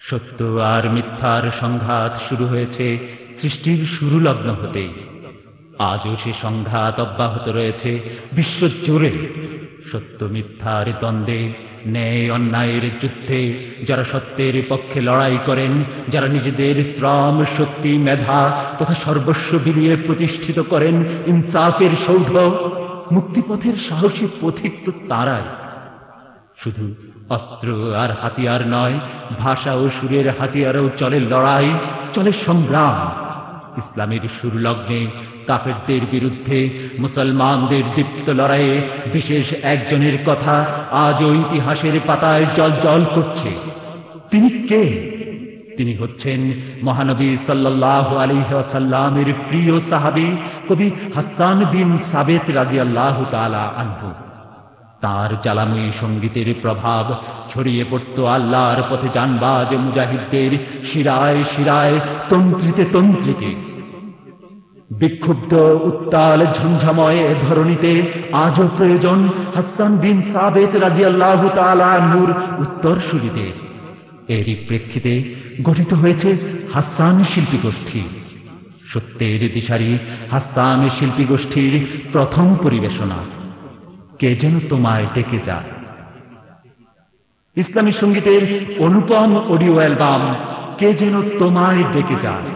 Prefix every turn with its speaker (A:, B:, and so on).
A: সত্য আর মিথ্যার সংঘাত শুরু হয়েছে সৃষ্টির শুরু লগ্ন হতে। আজও সে সংঘাত অব্যাহত রয়েছে বিশ্ব জুড়ে। সত্য, মিথ্যার দ্বন্দ্বে, ন্যায়, অন্যায়ের যুদ্ধে যারা সত্যের পক্ষে লড়াই করেন, যারা নিজেদের শ্রম, শক্তি, মেধা তথা সর্বস্ব বিলিয়ে প্রতিষ্ঠিত করেন, ইনসাফের সৌধ, মুক্তিপথের সাহসী পথিক তো তারাই। শুধু অস্ত্র আর হাতিয়ার নয়, ভাষা ও সুরের হাতিয়ারও চলে লড়াই, চলে সংগ্রাম। ইসলামের সুরলগ্নে কাফেরদের বিরুদ্ধে মুসলমানদের দীপ্ত লড়াইয়ে বিশেষ একজনের কথা আজও ইতিহাসের পাতায় জল জল করছে। তিনি কে? তিনি হচ্ছেন মহানবী সাল্লাহ আলিহাসাল্লামের প্রিয় সাহাবি কবি হাসান বিন সাবেত রাজি আল্লাহ তালা আনহু। তার জ্বালাময়ী সঙ্গীতের প্রভাব ছড়িয়ে পড়ত আল্লাহর পথে জানবাজ মুজাহিদদের, শিরায় শিরায়, তন্ত্রিতে তন্ত্রিতে। বিক্ষুব্ধ, উত্তাল ঝঞ্ঝাময় ধরণীতে আজও প্রয়োজন হাসান বিন সাবেত রাজি আল্লাহ নূর উত্তরসূরিদের এরই প্রেক্ষিতে গঠিত হয়েছে হাসান শিল্পী গোষ্ঠী সত্যের দিশারি হাসান শিল্পী গোষ্ঠীর প্রথম পরিবেশনা। কে যেন তোমায় ডেকে যায়। ইসলামী সঙ্গীতের অনুপম অডিও অ্যালবাম, কে যেন তোমায় ডেকে যায়।